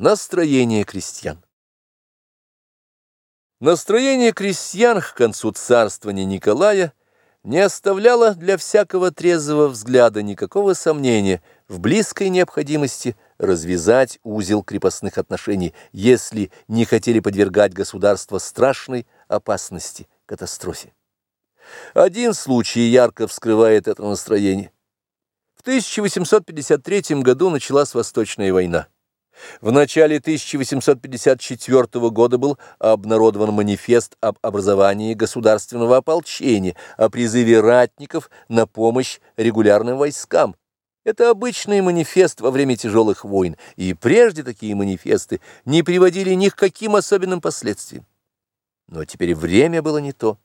Настроение крестьян Настроение крестьян к концу царствования Николая не оставляло для всякого трезвого взгляда никакого сомнения в близкой необходимости развязать узел крепостных отношений, если не хотели подвергать государство страшной опасности, катастрофе. Один случай ярко вскрывает это настроение. В 1853 году началась Восточная война. В начале 1854 года был обнародован манифест об образовании государственного ополчения, о призыве ратников на помощь регулярным войскам. Это обычный манифест во время тяжелых войн, и прежде такие манифесты не приводили ни к каким особенным последствиям. Но теперь время было не то.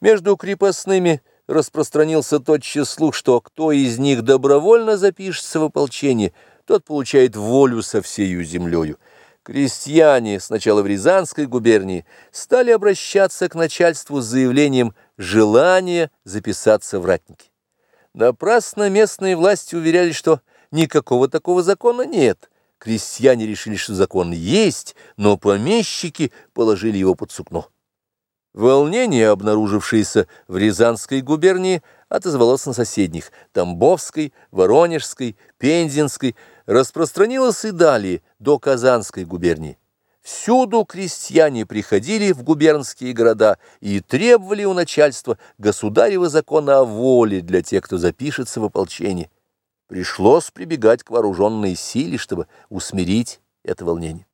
Между крепостными распространился тотчас слух, что кто из них добровольно запишется в ополчение – тот получает волю со всею землею. Крестьяне, сначала в Рязанской губернии, стали обращаться к начальству с заявлением желания записаться в ратники. Напрасно местные власти уверяли, что никакого такого закона нет. Крестьяне решили, что закон есть, но помещики положили его под сукно. Волнение, обнаружившееся в Рязанской губернии, отозвалось на соседних – Тамбовской, Воронежской, Пензенской, распространилось и далее, до Казанской губернии. Всюду крестьяне приходили в губернские города и требовали у начальства государева закона о воле для тех, кто запишется в ополчение. Пришлось прибегать к вооруженной силе, чтобы усмирить это волнение.